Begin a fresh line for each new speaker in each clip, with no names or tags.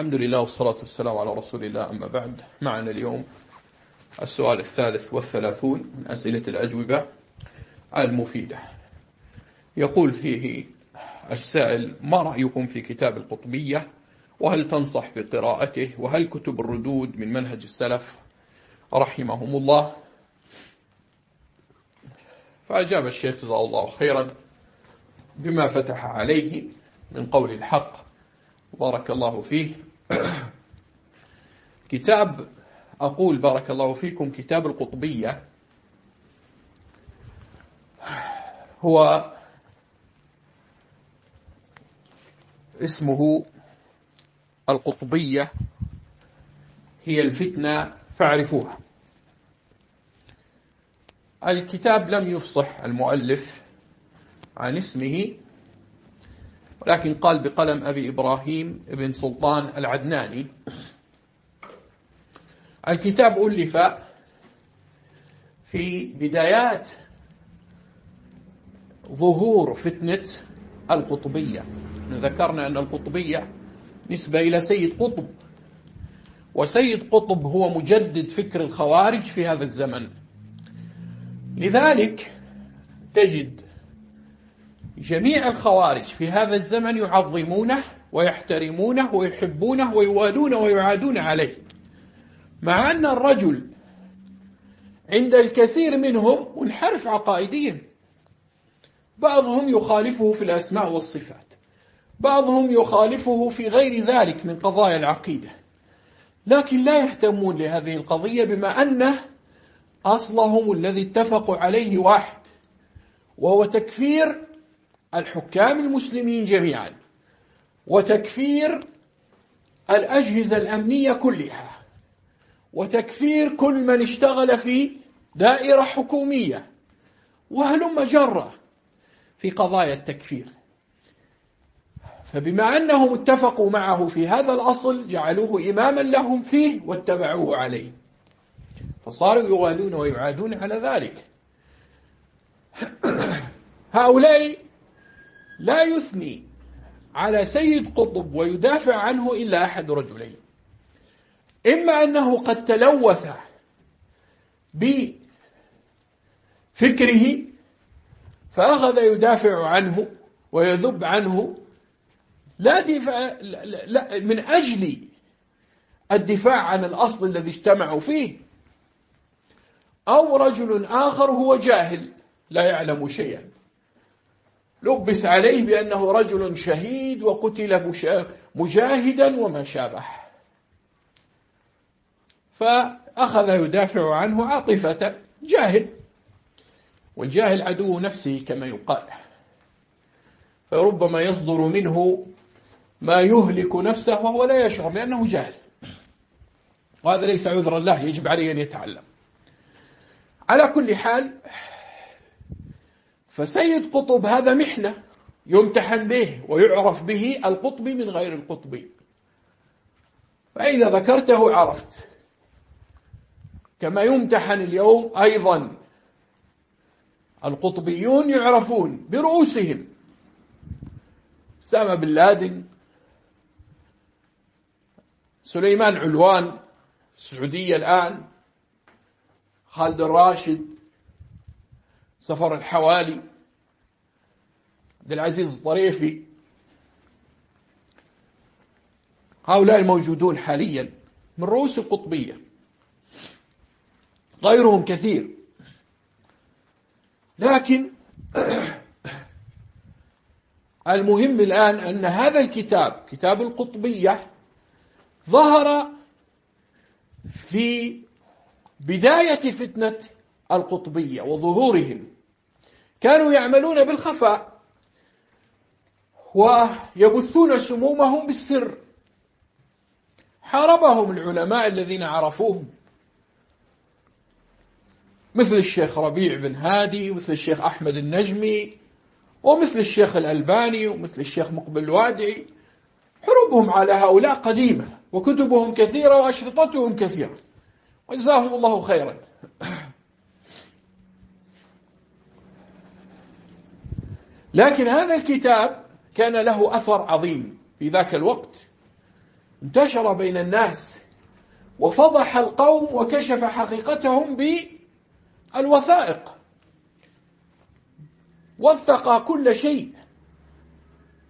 الحمد لله والصلاة والسلام على رسول الله أما بعد. معنا اليوم السؤال الثالث والثلاثون من أسئلة الأجوبة المفيدة. يقول فيه السائل ما رأيكم في كتاب القطبية؟ وهل تنصح بقراءته؟ وهل كتب الردود من منهج السلف؟ رحمهم الله. فأجاب الشيخ جزاه الله خيرا بما فتح عليه من قول الحق. بارك الله فيه. كتاب أقول بارك الله فيكم كتاب القطبية. هو اسمه القطبية هي الفتنة فاعرفوها. الكتاب لم يفصح المؤلف عن اسمه. ولكن قال بقلم أبي إبراهيم بن سلطان العدناني. الكتاب ألف في بدايات ظهور فتنة القطبية. ذكرنا أن القطبية نسبة إلى سيد قطب. وسيد قطب هو مجدد فكر الخوارج في هذا الزمن. لذلك تجد جميع الخوارج في هذا الزمن يعظمونه ويحترمونه ويحبونه ويوالون ويعادون عليه. مع أن الرجل عند الكثير منهم منحرف عقائديا. بعضهم يخالفه في الأسماء والصفات. بعضهم يخالفه في غير ذلك من قضايا العقيدة. لكن لا يهتمون لهذه القضية بما أنه أصلهم الذي اتفقوا عليه واحد وهو تكفير الحكام المسلمين جميعا وتكفير الأجهزة الأمنية كلها وتكفير كل من اشتغل في دائرة حكومية وهلم جرة في قضايا التكفير. فبما أنهم اتفقوا معه في هذا الأصل جعلوه إماما لهم فيه واتبعوه عليه. فصاروا يوالون ويعادون على ذلك. هؤلاء لا يثني على سيد قطب ويدافع عنه إلا أحد رجلين. إما أنه قد تلوث بفكره فأخذ يدافع عنه ويذب عنه. لا دفاع لا من أجل الدفاع عن الأصل الذي اجتمعوا فيه. أو رجل آخر هو جاهل لا يعلم شيئا. لبس عليه بأنه رجل شهيد وقتل مجاهدا وما شابه. فأخذ يدافع عنه عاطفة. جاهل. والجاهل عدو نفسه كما يقال. فربما يصدر منه ما يهلك نفسه وهو لا يشعر لأنه جاهل. وهذا ليس عذرا له يجب عليه أن يتعلم. على كل حال فسيد قطب هذا محنة يمتحن به ويعرف به القطبي من غير القطبي فإذا ذكرته عرفت. كما يمتحن اليوم أيضا القطبيون يعرفون برؤوسهم. سامة بن لادن سليمان علوان السعودية الآن خالد الراشد سفر الحوالي عبد العزيز الطريفي. هؤلاء الموجودون حاليا من رؤوس القطبية. غيرهم كثير. لكن المهم الآن أن هذا الكتاب كتاب القطبية ظهر في بداية فتنة القطبية وظهورهم. كانوا يعملون بالخفاء. ويبثون سمومهم بالسر. حاربهم العلماء الذين عرفوهم. مثل الشيخ ربيع بن هادي ومثل الشيخ أحمد النجمي ومثل الشيخ الألباني ومثل الشيخ مقبل الوادعي حروبهم على هؤلاء قديمة وكتبهم كثيرة وأشرطتهم كثيرة. وجزاهم الله خيرا. لكن هذا الكتاب كان له أثر عظيم في ذاك الوقت. انتشر بين الناس وفضح القوم وكشف حقيقتهم بالوثائق. وثق كل شيء.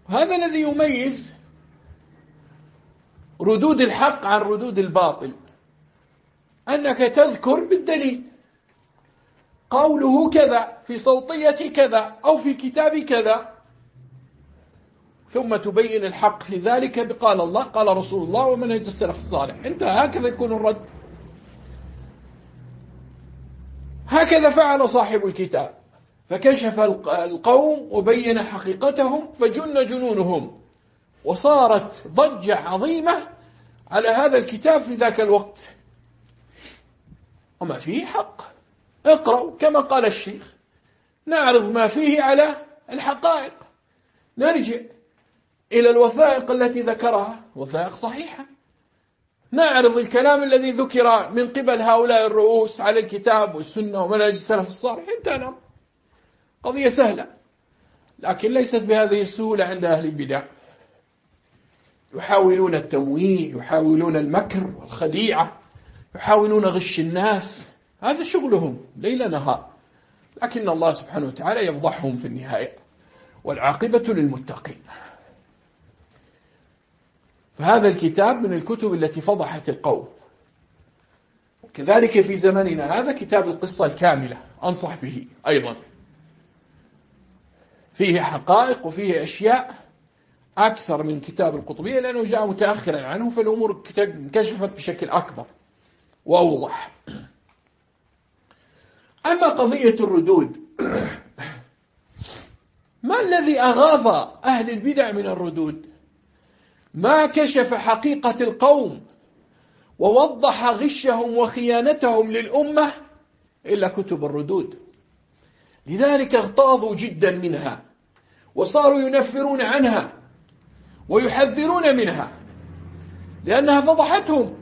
هذا الذي يميز ردود الحق عن ردود الباطل. أنك تذكر بالدليل. قوله كذا في صوتية كذا أو في كتاب كذا. ثم تبين الحق في ذلك بقال الله قال رسول الله ومنهج السلف الصالح. انت هكذا يكون الرد. هكذا فعل صاحب الكتاب. فكشف القوم وبين حقيقتهم فجن جنونهم. وصارت ضجة عظيمة على هذا الكتاب في ذاك الوقت. وما فيه حق. اقرأوا كما قال الشيخ. نعرض ما فيه على الحقائق. نرجع. إلى الوثائق التي ذكرها. وثائق صحيحة. نعرض الكلام الذي ذكر من قبل هؤلاء الرؤوس على الكتاب والسنة ومنهج السلف الصالح. انتهى قضية سهلة. لكن ليست بهذه السهولة عند أهل البدع. يحاولون التمويه يحاولون المكر والخديعة يحاولون غش الناس. هذا شغلهم ليل نهار. لكن الله سبحانه وتعالى يفضحهم في النهاية. والعاقبة للمتقين. فهذا الكتاب من الكتب التي فضحت القوم. كذلك في زمننا هذا كتاب القصة الكاملة أنصح به أيضا. فيه حقائق وفيه أشياء أكثر من كتاب القطبية لأنه جاء متأخرا عنه فالأمور انكشفت بشكل أكبر وأوضح. أما قضية الردود ما الذي أغاظ أهل البدع من الردود؟ ما كشف حقيقة القوم ووضح غشهم وخيانتهم للأمة إلا كتب الردود. لذلك اغتاظوا جدا منها وصاروا ينفرون عنها ويحذرون منها لأنها فضحتهم.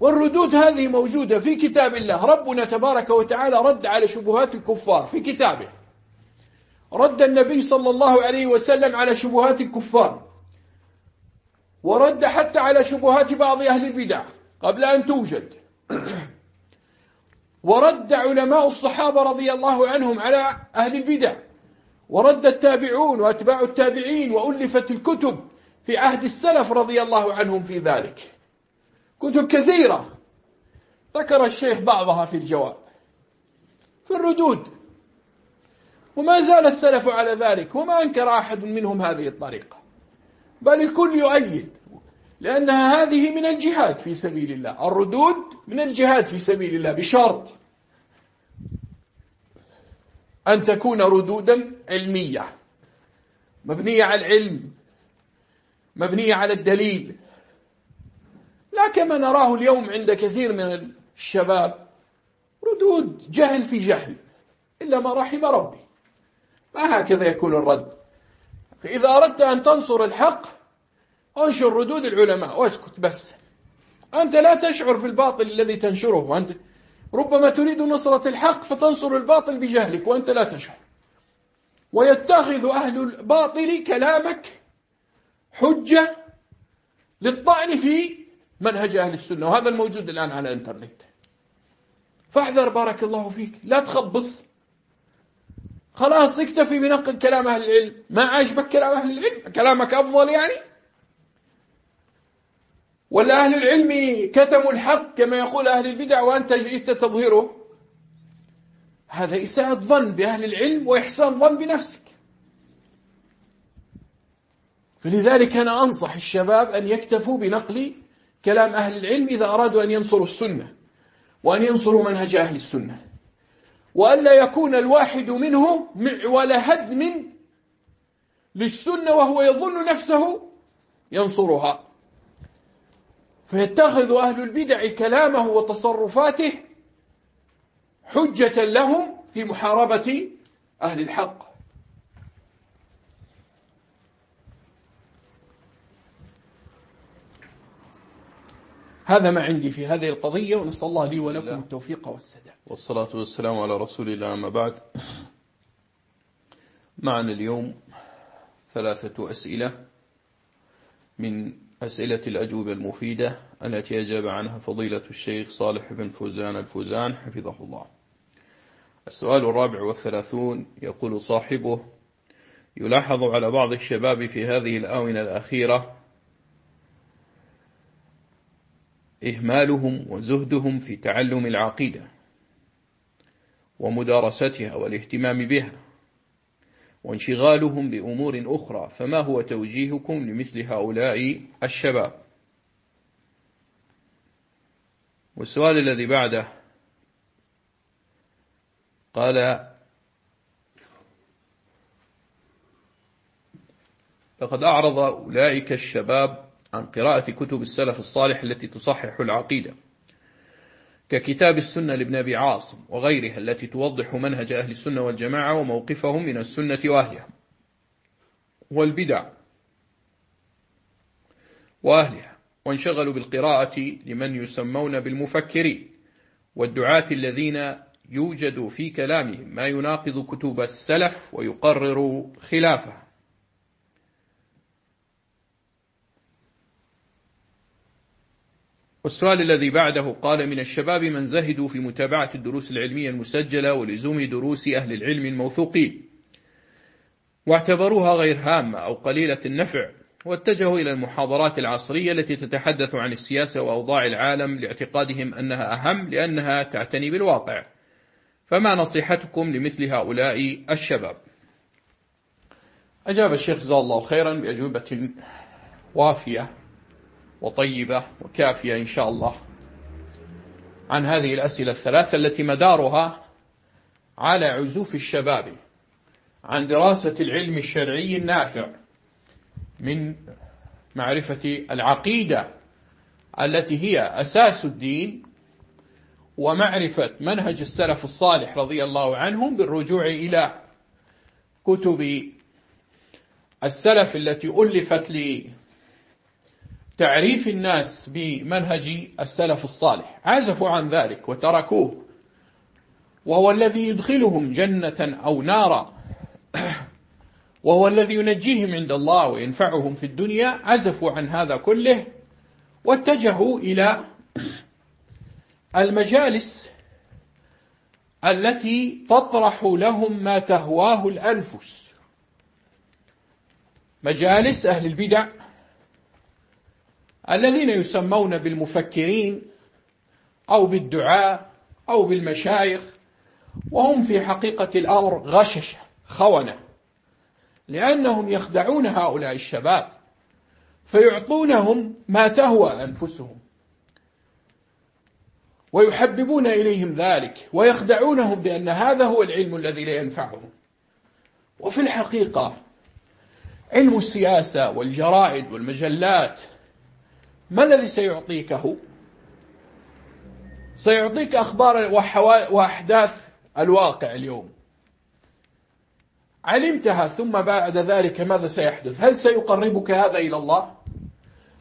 والردود هذه موجودة في كتاب الله. ربنا تبارك وتعالى رد على شبهات الكفار في كتابه. رد النبي صلى الله عليه وسلم على شبهات الكفار. ورد حتى على شبهات بعض أهل البدع قبل أن توجد. ورد علماء الصحابة رضي الله عنهم على أهل البدع. ورد التابعون وأتباع التابعين وألفت الكتب في عهد السلف رضي الله عنهم في ذلك. كتب كثيرة. ذكر الشيخ بعضها في الجواب. في الردود. وما زال السلف على ذلك وما أنكر أحد منهم هذه الطريقة. بل الكل يؤيد. لأنها هذه من الجهاد في سبيل الله. الردود من الجهاد في سبيل الله بشرط أن تكون ردودا علمية. مبنية على العلم مبنية على الدليل. لا كما نراه اليوم عند كثير من الشباب. ردود جهل في جهل. إلا ما رحم ربي. ما هكذا يكون الرد؟ فإذا أردت أن تنصر الحق انشر ردود العلماء واسكت بس. أنت لا تشعر في الباطل الذي تنشره وأنت ربما تريد نصرة الحق فتنصر الباطل بجهلك وأنت لا تشعر. ويتخذ أهل الباطل كلامك حجة للطعن في منهج أهل السنة وهذا الموجود الآن على الإنترنت. فاحذر بارك الله فيك لا تخبص. خلاص اكتفي بنقل كلام أهل العلم. ما عجبك كلام أهل العلم؟ كلامك أفضل يعني؟ ولا أهل العلم كتموا الحق كما يقول أهل البدع وأنت جئت تظهره. هذا إساءة ظن بأهل العلم وإحسان ظن بنفسك. فلذلك أنا أنصح الشباب أن يكتفوا بنقل كلام أهل العلم إذا أرادوا أن ينصروا السنة وأن ينصروا منهج أهل السنة. وألا يكون الواحد منه معول هدم للسنة وهو يظن نفسه ينصرها. فيتخذ أهل البدع كلامه وتصرفاته حجة لهم في محاربة أهل الحق. هذا ما عندي في هذه القضية ونسأل الله لي ولكم التوفيق والسداد.
والصلاة والسلام على رسول الله أما بعد. معنا اليوم ثلاثة أسئلة من
أسئلة الأجوبة المفيدة التي أجاب عنها فضيلة الشيخ صالح بن فوزان الفوزان حفظه الله. السؤال الرابع والثلاثون يقول صاحبه يلاحظ على بعض الشباب في هذه الآونة الأخيرة إهمالهم وزهدهم في تعلم العقيدة ومدارستها والاهتمام بها. وانشغالهم بأمور أخرى فما هو توجيهكم لمثل هؤلاء الشباب؟ والسؤال الذي بعده قال لقد أعرض أولئك الشباب عن قراءة كتب السلف الصالح التي تصحح العقيدة. ككتاب السنة لابن أبي عاصم وغيرها التي توضح منهج أهل السنة والجماعة وموقفهم من السنة وأهلها. والبدع. وأهلها. وانشغلوا بالقراءة لمن يسمون بالمفكرين. والدعاة الذين يوجد في كلامهم ما يناقض كتب السلف ويقرر خلافها والسؤال الذي بعده قال من الشباب من زهدوا في متابعة الدروس العلمية المسجلة ولزوم دروس أهل العلم الموثوقين. واعتبروها غير هامة أو قليلة النفع واتجهوا إلى المحاضرات العصرية التي تتحدث عن السياسة وأوضاع العالم لاعتقادهم أنها أهم لأنها تعتني بالواقع. فما نصيحتكم لمثل هؤلاء الشباب؟ أجاب الشيخ جزاه الله خيرا بأجوبة وافية. وطيبة وكافية إن شاء الله. عن هذه الأسئلة الثلاثة التي مدارها على عزوف الشباب عن دراسة العلم الشرعي النافع من معرفة العقيدة التي هي أساس الدين ومعرفة منهج السلف الصالح رضي الله عنهم بالرجوع إلى كتب السلف التي ألفت تعريف الناس بمنهج السلف الصالح. عزفوا عن ذلك وتركوه. وهو الذي يدخلهم جنة أو نارا. وهو الذي ينجيهم عند الله وينفعهم في الدنيا. عزفوا عن هذا كله واتجهوا إلى المجالس التي تطرح لهم ما تهواه الأنفس. مجالس أهل البدع. الذين يسمون بالمفكرين أو بالدعاء أو بالمشايخ وهم في حقيقة الأمر غششة خونة لأنهم يخدعون هؤلاء الشباب فيعطونهم ما تهوى أنفسهم ويحببون إليهم ذلك ويخدعونهم بأن هذا هو العلم الذي لا ينفعهم. وفي الحقيقة علم السياسة والجرائد والمجلات ما الذي سيعطيكه؟ سيعطيك أخبار وأحداث الواقع اليوم. علمتها ثم بعد ذلك ماذا سيحدث؟ هل سيقربك هذا إلى الله؟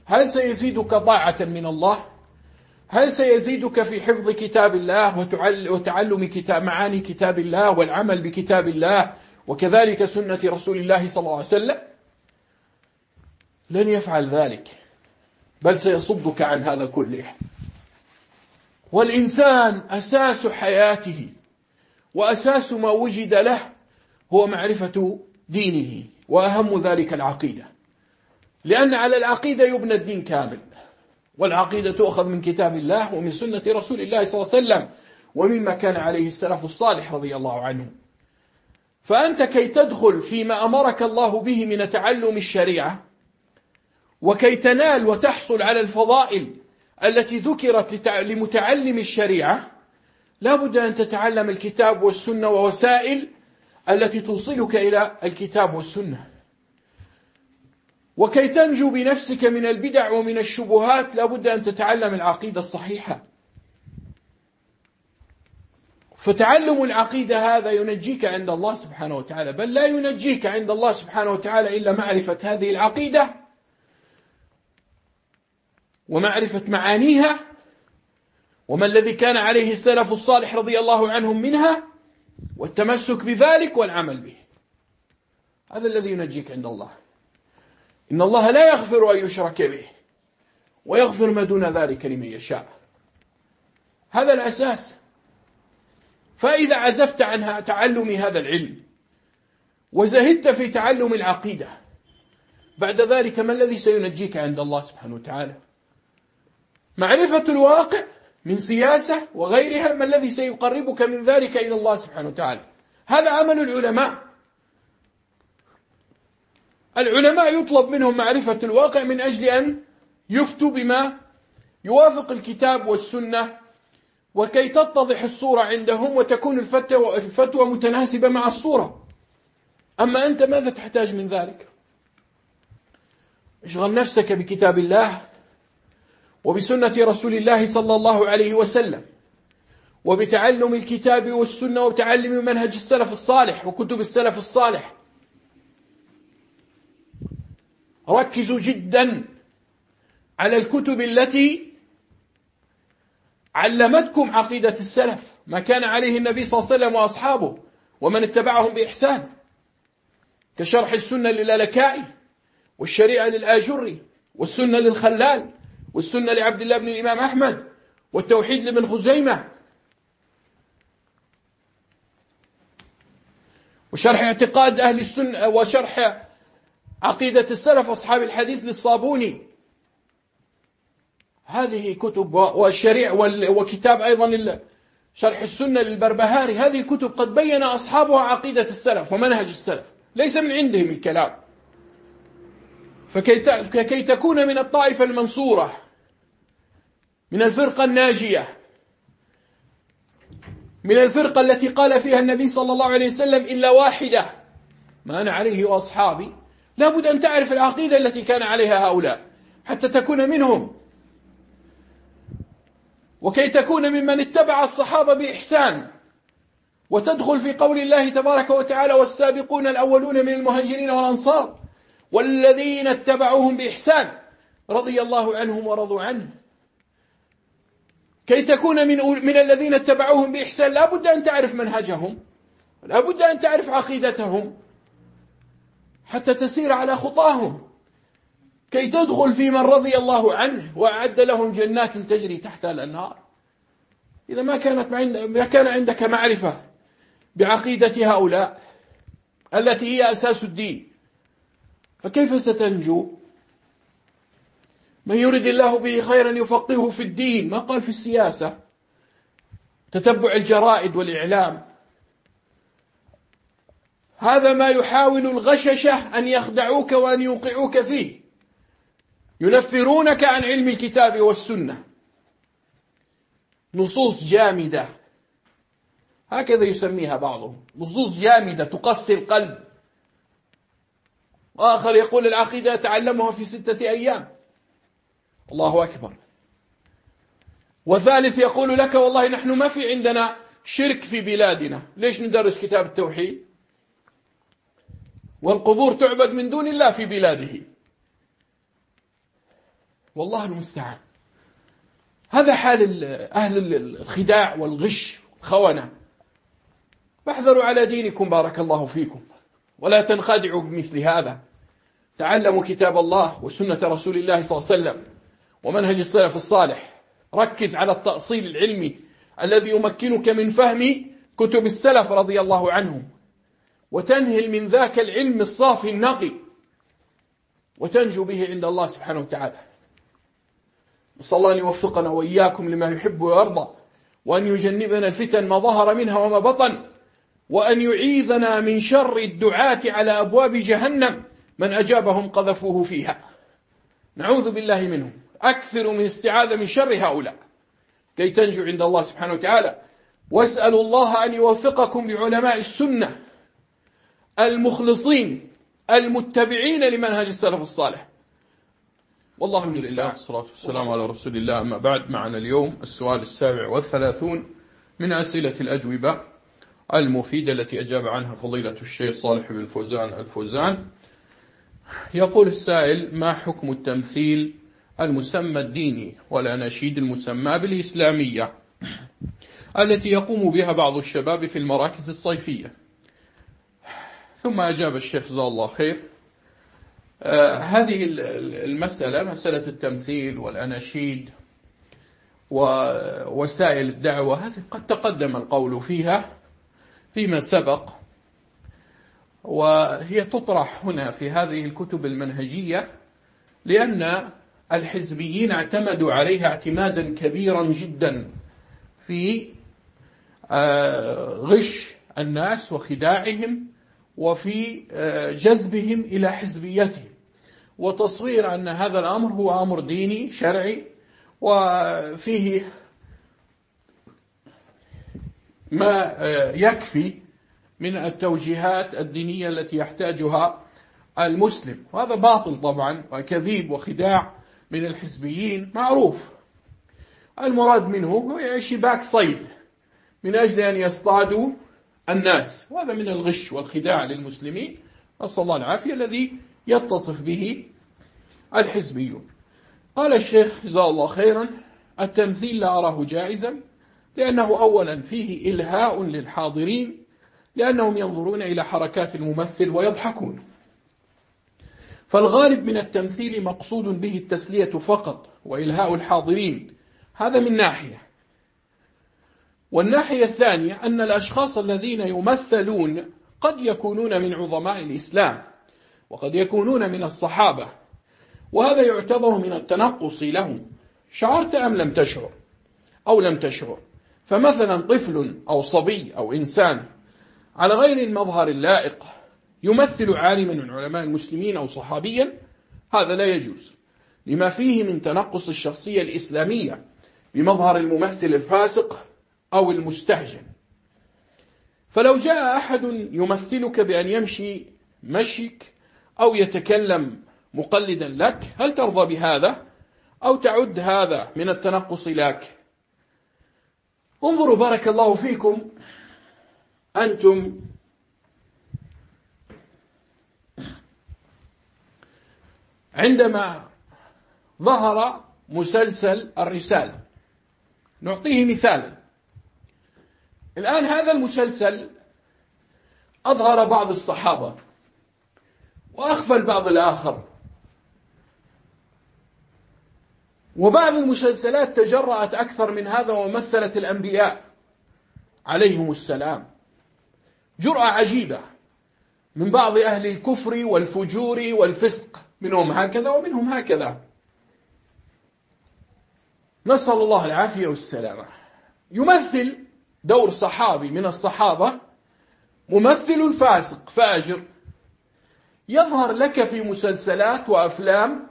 هل سيزيدك طاعة من الله؟ هل سيزيدك في حفظ كتاب الله وتعلم كتاب معاني كتاب الله والعمل بكتاب الله وكذلك سنة رسول الله صلى الله عليه وسلم؟ لن يفعل ذلك. بل سيصدك عن هذا كله. والإنسان أساس حياته وأساس ما وجد له هو معرفة دينه وأهم ذلك العقيدة. لأن على العقيدة يبنى الدين كامل والعقيدة تؤخذ من كتاب الله ومن سنة رسول الله صلى الله عليه وسلم ومما كان عليه السلف الصالح رضي الله عنه. فأنت كي تدخل فيما أمرك الله به من تعلم الشريعة وكي تنال وتحصل على الفضائل التي ذكرت لمتعلم الشريعة لا بد أن تتعلم الكتاب والسنة ووسائل التي توصلك إلى الكتاب والسنة. وكي تنجو بنفسك من البدع ومن الشبهات لا بد أن تتعلم العقيدة الصحيحة. فتعلم العقيدة هذا ينجيك عند الله سبحانه وتعالى بل لا ينجيك عند الله سبحانه وتعالى إلا معرفة هذه العقيدة. ومعرفة معانيها وما الذي كان عليه السلف الصالح رضي الله عنهم منها والتمسك بذلك والعمل به. هذا الذي ينجيك عند الله. إن الله لا يغفر أن يشرك به ويغفر ما دون ذلك لمن يشاء. هذا الأساس. فإذا عزفت عن تعلم هذا العلم وزهدت في تعلم العقيدة بعد ذلك ما الذي سينجيك عند الله سبحانه وتعالى؟ معرفة الواقع من سياسة وغيرها ما الذي سيقربك من ذلك إلى الله سبحانه وتعالى. هذا عمل العلماء. العلماء يطلب منهم معرفة الواقع من أجل أن يفتوا بما يوافق الكتاب والسنة وكي تتضح الصورة عندهم وتكون الفتوى, الفتوى متناسبة مع الصورة. أما أنت ماذا تحتاج من ذلك؟ اشغل نفسك بكتاب الله. وبسنة رسول الله صلى الله عليه وسلم وبتعلم الكتاب والسنة وبتعلم منهج السلف الصالح وكتب السلف الصالح. ركزوا جدا على الكتب التي علمتكم عقيدة السلف ما كان عليه النبي صلى الله عليه وسلم وأصحابه ومن اتبعهم بإحسان كشرح السنة للالكائي والشريعة للآجري والسنة للخلال. والسنة لعبد الله بن الإمام أحمد والتوحيد لابن خزيمة. وشرح اعتقاد أهل السنة وشرح عقيدة السلف أصحاب الحديث للصابوني. هذه كتب والشريع وكتاب أيضا شرح السنة للبربهاري. هذه الكتب قد بين أصحابها عقيدة السلف ومنهج السلف. ليس من عندهم الكلام. فكي تكون من الطائفة المنصورة من الفرقة الناجية من الفرقة التي قال فيها النبي صلى الله عليه وسلم إلا واحدة ما أنا عليه وأصحابي. لابد أن تعرف العقيدة التي كان عليها هؤلاء حتى تكون منهم. وكي تكون ممن اتبع الصحابة بإحسان وتدخل في قول الله تبارك وتعالى والسابقون الأولون من المهاجرين والأنصار والذين اتبعوهم بإحسان رضي الله عنهم ورضوا عنه. كي تكون من من الذين اتبعوهم بإحسان لا بد أن تعرف منهجهم لا بد أن تعرف عقيدتهم حتى تسير على خطاهم. كي تدخل في من رضي الله عنه وأعد لهم جنات تجري تحتها الأنهار. إذا ما كانت ما كان عندك معرفة بعقيدة هؤلاء التي هي أساس الدين. فكيف ستنجو؟ من يرد الله به خيرا يفقهه في الدين. ما قال في السياسة؟ تتبع الجرائد والإعلام. هذا ما يحاول الغششة أن يخدعوك وأن يوقعوك فيه. ينفرونك عن علم الكتاب والسنة. نصوص جامدة. هكذا يسميها بعضهم. نصوص جامدة تقسي القلب وآخر يقول العقيدة تعلمها في ستة أيام. الله أكبر. وثالث يقول لك والله نحن ما في عندنا شرك في بلادنا. ليش ندرس كتاب التوحيد؟ والقبور تعبد من دون الله في بلاده. والله المستعان. هذا حال أهل الخداع والغش والخونة. فاحذروا على دينكم بارك الله فيكم. ولا تنخدعوا بمثل هذا. تعلموا كتاب الله وسنة رسول الله صلى الله عليه وسلم ومنهج السلف الصالح. ركز على التأصيل العلمي الذي يمكنك من فهم كتب السلف رضي الله عنهم. وتنهل من ذاك العلم الصافي النقي وتنجو به عند الله سبحانه وتعالى. نسأل الله أن يوفقنا وإياكم لما يحب ويرضى وأن يجنبنا الفتن ما ظهر منها وما بطن وأن يعيذنا من شر الدعاة على أبواب جهنم. من أجابهم قذفوه فيها. نعوذ بالله منهم. أكثر من استعاذة من شر هؤلاء. كي تنجو عند الله سبحانه وتعالى. واسألوا الله أن يوفقكم لعلماء السنة المخلصين المتبعين لمنهج السلف الصالح.
والله الحمد لله والصلاة والسلام على رسول الله. أما بعد معنا اليوم السؤال السابع والثلاثون من أسئلة الأجوبة المفيدة التي أجاب عنها فضيلة الشيخ صالح بن فوزان الفوزان. يقول السائل ما حكم التمثيل المسمى الديني والأناشيد المسمى بالإسلامية التي يقوم بها بعض الشباب في المراكز الصيفية؟ ثم أجاب الشيخ جزاه الله خير
آه هذه المسألة مسألة التمثيل والأناشيد ووسائل الدعوة هذه قد تقدم القول فيها فيما سبق. وهي تطرح هنا في هذه الكتب المنهجية لأن الحزبيين اعتمدوا عليها اعتمادا كبيرا جدا في آه، غش الناس وخداعهم وفي آه، جذبهم إلى حزبيتهم. وتصوير أن هذا الأمر هو أمر ديني شرعي وفيه ما آه، يكفي من التوجيهات الدينية التي يحتاجها المسلم. وهذا باطل طبعا وكذيب وخداع من الحزبيين. معروف. المراد منه هو شباك صيد. من أجل أن يصطادوا الناس. وهذا من الغش والخداع للمسلمين. نسأل الله العافية الذي يتصف به الحزبيون. قال الشيخ جزاه الله خيرا التمثيل لا أراه جائزا لأنه أولا فيه إلهاء للحاضرين لأنهم ينظرون إلى حركات الممثل ويضحكون. فالغالب من التمثيل مقصود به التسلية فقط وإلهاء الحاضرين. هذا من ناحية. والناحية الثانية أن الأشخاص الذين يمثلون قد يكونون من عظماء الإسلام وقد يكونون من الصحابة وهذا يعتبر من التنقص لهم. شعرت أم لم تشعر؟ أو لم تشعر؟ فمثلا طفل أو صبي أو إنسان على غير المظهر اللائق يمثل عالما من علماء المسلمين أو صحابيا هذا لا يجوز. لما فيه من تنقص الشخصية الإسلامية بمظهر الممثل الفاسق أو المستهجن. فلو جاء أحد يمثلك بأن يمشي مشيك أو يتكلم مقلدا لك هل ترضى بهذا؟ أو تعد هذا من التنقص لك؟ انظروا بارك الله فيكم أنتم عندما ظهر مسلسل الرسالة نعطيه مثالا الآن هذا المسلسل أظهر بعض الصحابة وأخفى البعض الآخر. وبعض المسلسلات تجرأت أكثر من هذا ومثلت الأنبياء عليهم السلام. جرأة عجيبة من بعض أهل الكفر والفجور والفسق منهم هكذا ومنهم هكذا. نسأل الله العافية والسلامة. يمثل دور صحابي من الصحابة ممثل فاسق فاجر. يظهر لك في مسلسلات وأفلام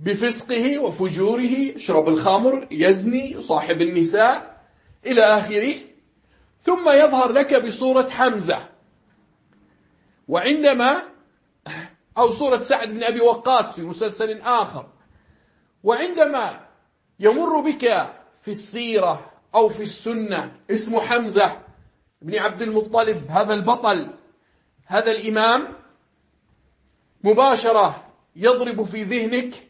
بفسقه وفجوره يشرب الخمر يزني يصاحب النساء إلى آخره. ثم يظهر لك بصورة حمزة. وعندما أو صورة سعد بن أبي وقاص في مسلسل آخر. وعندما يمر بك في السيرة أو في السنة اسم حمزة بن عبد المطلب هذا البطل هذا الإمام مباشرة يضرب في ذهنك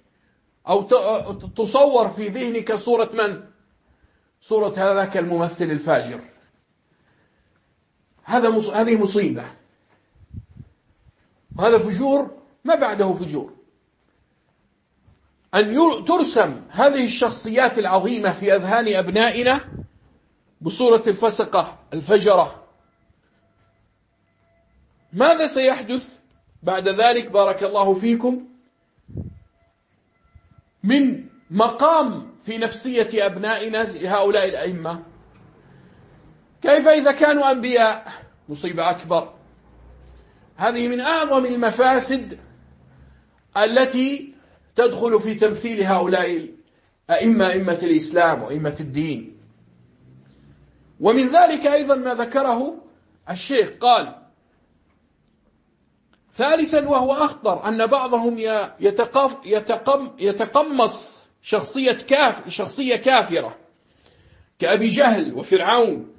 أو تصور في ذهنك صورة من؟ صورة هذاك الممثل الفاجر. هذا هذه مصيبة. وهذا فجور ما بعده فجور. أن ترسم هذه الشخصيات العظيمة في أذهان أبنائنا بصورة الفسقة الفجرة. ماذا سيحدث بعد ذلك؟ بارك الله فيكم. من مقام في نفسية أبنائنا لهؤلاء الأئمة كيف إذا كانوا أنبياء؟ مصيبة أكبر. هذه من أعظم المفاسد التي تدخل في تمثيل هؤلاء أئمة أئمة الإسلام وأئمة الدين. ومن ذلك أيضا ما ذكره الشيخ قال ثالثا وهو أخطر أن بعضهم يتقم يتقمص شخصية كاف شخصية كافرة كأبي جهل وفرعون.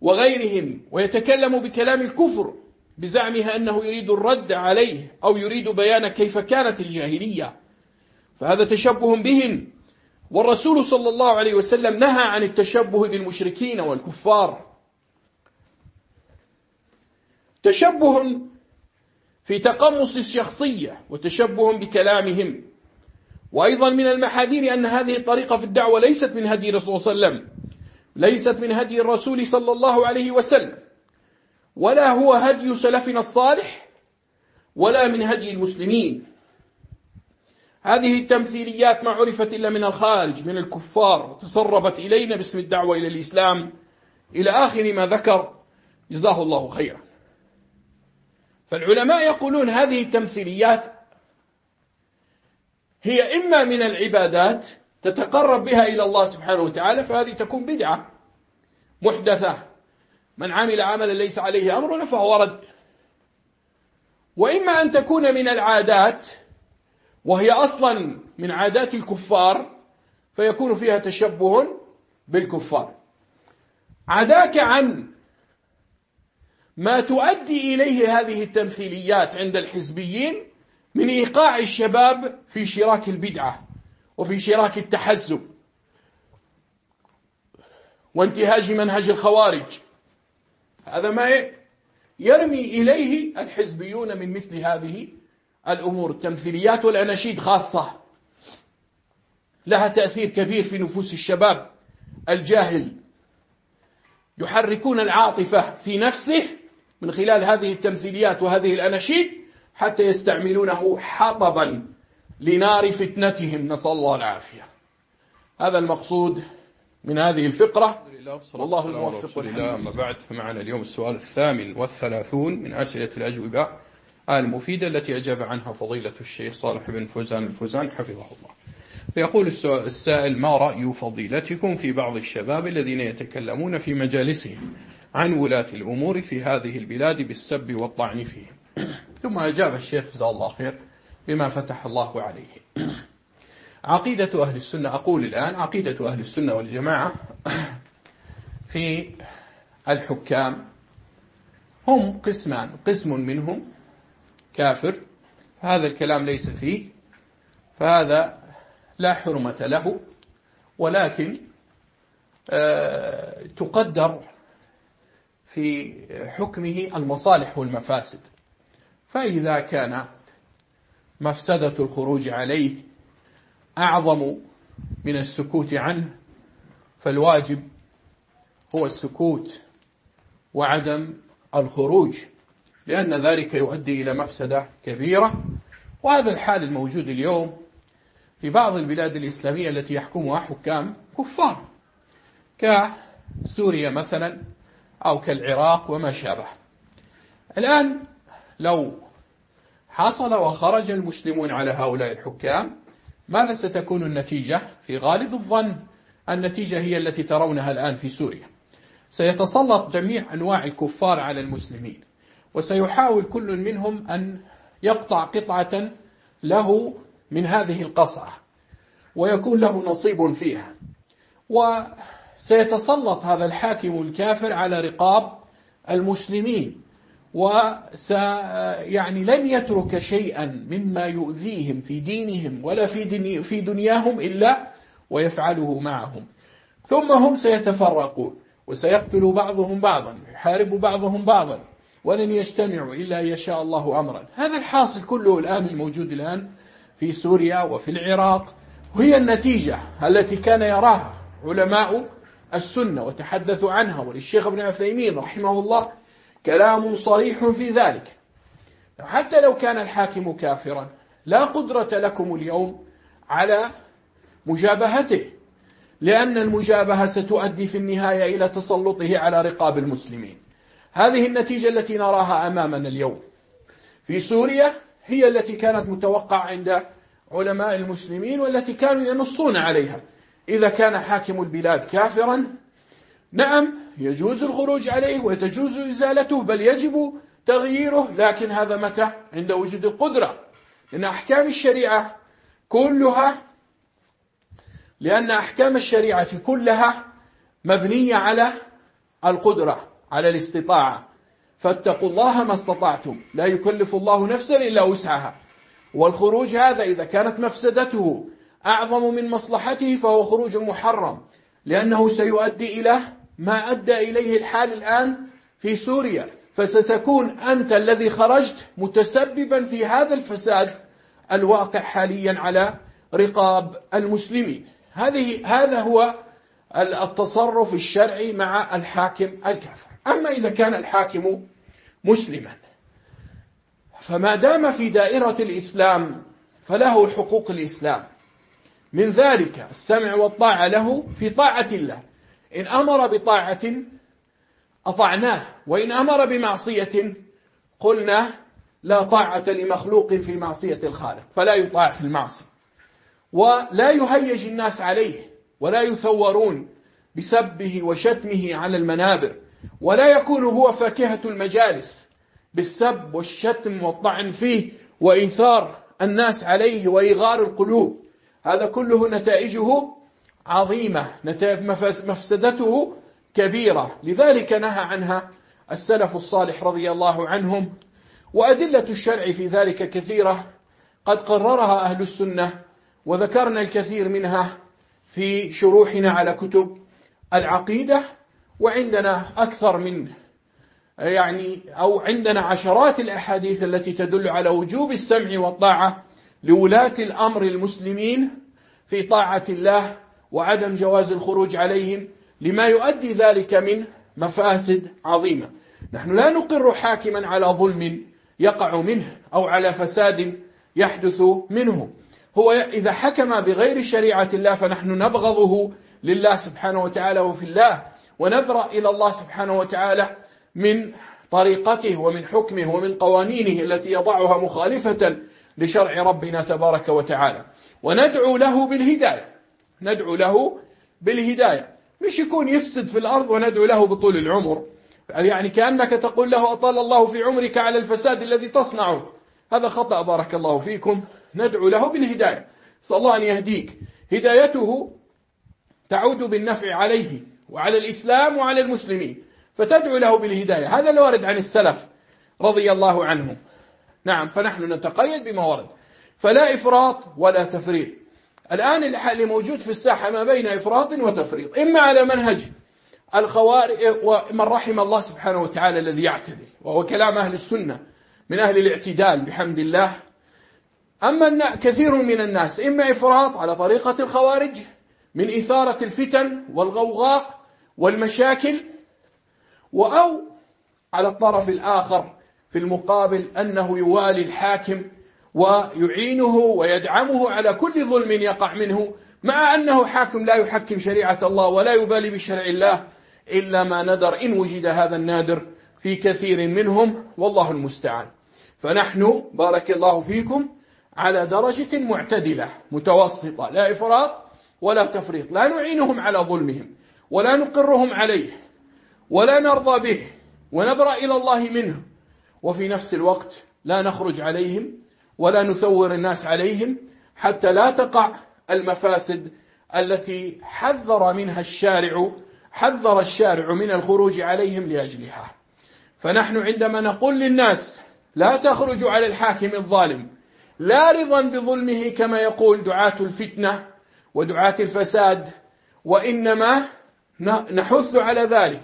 وغيرهم ويتكلم بكلام الكفر بزعمها أنه يريد الرد عليه أو يريد بيان كيف كانت الجاهلية. فهذا تشبه بهم. والرسول صلى الله عليه وسلم نهى عن التشبه بالمشركين والكفار. تشبه
في تقمص الشخصية وتشبه بكلامهم. وأيضا من المحاذير أن هذه الطريقة في الدعوة ليست من هدي الرسول صلى الله عليه وسلم. ليست من هدي الرسول صلى الله عليه وسلم. ولا هو هدي سلفنا الصالح ولا من هدي المسلمين. هذه التمثيليات ما عرفت إلا من الخارج من الكفار تسربت إلينا باسم الدعوة إلى الإسلام. إلى آخر ما ذكر جزاه الله خيرا. فالعلماء يقولون هذه التمثيليات هي إما من العبادات تتقرب بها إلى الله سبحانه وتعالى فهذه تكون بدعة. محدثة. من عمل عملا ليس عليه أمرنا فهو رد. وإما أن تكون من العادات وهي أصلا من عادات الكفار فيكون فيها تشبه بالكفار. عداك عن ما تؤدي إليه هذه التمثيليات عند الحزبيين من إيقاع الشباب في شراك البدعة وفي شراك التحزب. وانتهاج منهج الخوارج. هذا ما يرمي إليه الحزبيون من مثل هذه الأمور. التمثيليات والأناشيد خاصة. لها تأثير كبير في نفوس الشباب الجاهل. يحركون العاطفة في نفسه من خلال هذه التمثيليات وهذه الأناشيد حتى يستعملونه حطبا لنار فتنتهم. نسأل الله العافية. هذا المقصود من هذه الفقرة.
والله الموفق والحمد أما بعد فمعنا اليوم السؤال الثامن والثلاثون من أسئلة الأجوبة. المفيدة التي أجاب عنها فضيلة الشيخ صالح بن فوزان الفوزان حفظه الله. فيقول السائل ما رأي فضيلتكم في بعض الشباب الذين يتكلمون في مجالسهم عن ولاة الأمور في هذه البلاد بالسب والطعن فيهم؟ ثم أجاب الشيخ جزاه الله خير بما فتح الله عليه. عقيدة أهل السنة أقول الآن عقيدة أهل السنة والجماعة في الحكام. هم قسمان قسم منهم كافر. هذا الكلام ليس فيه فهذا لا حرمة له ولكن آه، تقدر في حكمه المصالح والمفاسد. فإذا كان مفسدة الخروج عليه أعظم من السكوت عنه فالواجب هو السكوت وعدم الخروج لأن ذلك يؤدي إلى مفسدة كبيرة وهذا الحال الموجود اليوم في بعض البلاد الإسلامية التي يحكمها حكام كفار كسوريا مثلا أو كالعراق وما شابه. الآن لو حصل وخرج المسلمون على هؤلاء الحكام ماذا ستكون النتيجة؟ في غالب الظن النتيجة هي التي ترونها الآن في سوريا. سيتسلط جميع أنواع الكفار على المسلمين وسيحاول كل منهم أن يقطع قطعة له من هذه القصعة ويكون له نصيب فيها. وسيتسلط هذا الحاكم الكافر على رقاب المسلمين. وس يعني لن يترك شيئا مما يؤذيهم في دينهم ولا في دني في دنياهم إلا ويفعله معهم. ثم هم سيتفرقون وسيقتل بعضهم بعضا يحارب بعضهم بعضا ولن يجتمعوا إلا يشاء الله أمرا. هذا الحاصل كله الآن الموجود الآن في سوريا وفي العراق. وهي النتيجة التي كان يراها علماء السنة وتحدثوا عنها وللشيخ ابن عثيمين رحمه الله كلام صريح في ذلك. حتى لو كان الحاكم كافرا لا قدرة لكم اليوم على مجابهته لأن المجابهة ستؤدي في النهاية إلى تسلطه على رقاب المسلمين. هذه النتيجة التي نراها أمامنا اليوم في سوريا هي التي كانت متوقعة عند علماء المسلمين والتي كانوا ينصون عليها. إذا كان حاكم البلاد كافرا نعم يجوز الخروج عليه وتجوز إزالته بل يجب تغييره. لكن هذا متى؟ عند وجود القدرة. لأن أحكام الشريعة كلها لأن أحكام الشريعة كلها مبنية على القدرة على الاستطاعة. فاتقوا الله ما استطعتم. لا يكلف الله نفسا إلا وسعها. والخروج هذا إذا كانت مفسدته أعظم من مصلحته فهو خروج محرم. لأنه سيؤدي إلى ما أدى إليه الحال الآن في سوريا فستكون أنت الذي خرجت متسببا في هذا الفساد الواقع حاليا على رقاب المسلمين. هذه هذا هو التصرف الشرعي مع الحاكم الكافر. أما إذا كان الحاكم مسلما فما دام في دائرة الإسلام فله حقوق الإسلام. من ذلك السمع والطاعة له في طاعة الله. إن أمر بطاعة أطعناه وإن أمر بمعصية قلنا لا طاعة لمخلوق في معصية الخالق فلا يطاع في المعصية. ولا يهيج الناس عليه ولا يثورون بسبه وشتمه على المنابر ولا يكون هو فاكهة المجالس بالسب والشتم والطعن فيه وإيثار الناس عليه وإيغار القلوب. هذا كله نتائجه عظيمة مفسدته كبيرة. لذلك نهى عنها السلف الصالح رضي الله عنهم وأدلة الشرع في ذلك كثيرة. قد قررها أهل السنة وذكرنا الكثير منها في شروحنا على كتب العقيدة وعندنا أكثر من يعني أو عندنا عشرات الأحاديث التي تدل على وجوب السمع والطاعة لولاة الأمر المسلمين في طاعة الله وعدم جواز الخروج عليهم لما يؤدي ذلك من مفاسد عظيمة. نحن لا نقر حاكما على ظلم يقع منه أو على فساد يحدث منه. هو إذا حكم بغير شريعة الله فنحن نبغضه لله سبحانه وتعالى وفي الله ونبرأ إلى الله سبحانه وتعالى من طريقته ومن حكمه ومن قوانينه التي يضعها مخالفة لشرع ربنا تبارك وتعالى. وندعو له بالهداية. ندعو له بالهداية. مش يكون يفسد في الأرض وندعو له بطول العمر. يعني كأنك تقول له أطال الله في عمرك على الفساد الذي تصنعه. هذا خطأ بارك الله فيكم. ندعو له بالهداية. صلى الله أن يهديك. هدايته تعود بالنفع عليه وعلى الإسلام وعلى المسلمين. فتدعو له بالهداية. هذا الوارد عن السلف رضي الله عنهم. نعم فنحن نتقيد بما ورد. فلا إفراط ولا تفريط. الآن اللي موجود في الساحة ما بين إفراط وتفريط. إما على منهج الخوارج ومن رحم الله سبحانه وتعالى الذي يعتدل وهو كلام أهل السنة من أهل الاعتدال بحمد الله. أما كثير من الناس إما إفراط على طريقة الخوارج من إثارة الفتن والغوغاء والمشاكل وأو على الطرف الآخر في المقابل أنه يوالي الحاكم ويعينه ويدعمه على كل ظلم يقع منه مع أنه حاكم لا يحكم شريعة الله ولا يبالي بشرع الله إلا ما ندر إن وجد هذا النادر في كثير منهم والله المستعان. فنحن بارك الله فيكم على درجة معتدلة متوسطة لا إفراط ولا تفريط لا نعينهم على ظلمهم ولا نقرهم عليه ولا نرضى به ونبرأ إلى الله منه وفي نفس الوقت لا نخرج عليهم ولا نثور الناس عليهم حتى لا تقع المفاسد التي حذر منها الشارع حذر الشارع من الخروج عليهم لأجلها. فنحن عندما نقول للناس لا تخرجوا على الحاكم الظالم لا رضا بظلمه كما يقول دعاة الفتنة ودعاة الفساد وإنما نحث على ذلك.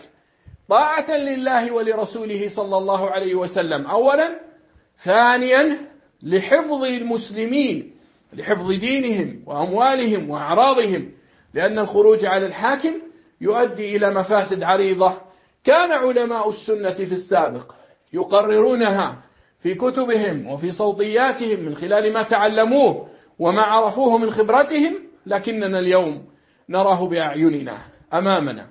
طاعة لله ولرسوله صلى الله عليه وسلم. أولا ثانيا لحفظ المسلمين لحفظ دينهم وأموالهم وأعراضهم لأن الخروج على الحاكم يؤدي إلى مفاسد عريضة. كان علماء السنة في السابق يقررونها في كتبهم وفي صوتياتهم من خلال ما تعلموه وما عرفوه من خبرتهم لكننا اليوم نراه بأعيننا أمامنا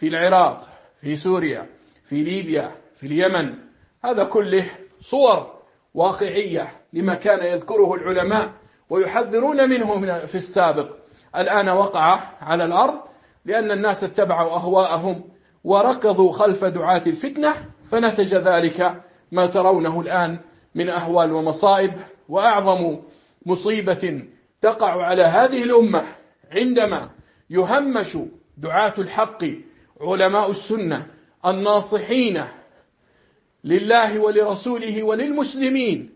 في العراق في سوريا في ليبيا في اليمن. هذا كله صور واقعية لما كان يذكره العلماء ويحذرون منه في السابق. الآن وقع على الأرض لأن الناس اتبعوا أهواءهم وركضوا خلف دعاة الفتنة فنتج ذلك ما ترونه الآن من أهوال ومصائب وأعظم مصيبة تقع على هذه الأمة عندما يهمش دعاة الحق علماء السنة الناصحين لله ولرسوله وللمسلمين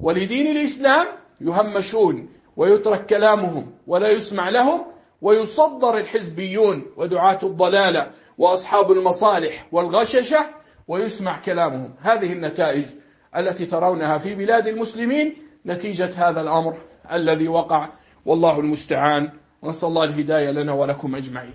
ولدين الإسلام يهمشون ويترك كلامهم ولا يسمع لهم ويصدر الحزبيون ودعاة الضلالة وأصحاب المصالح والغششة ويسمع كلامهم. هذه النتائج التي ترونها في بلاد المسلمين نتيجة هذا الأمر الذي وقع. والله المستعان. نسأل الله الهداية لنا ولكم أجمعين.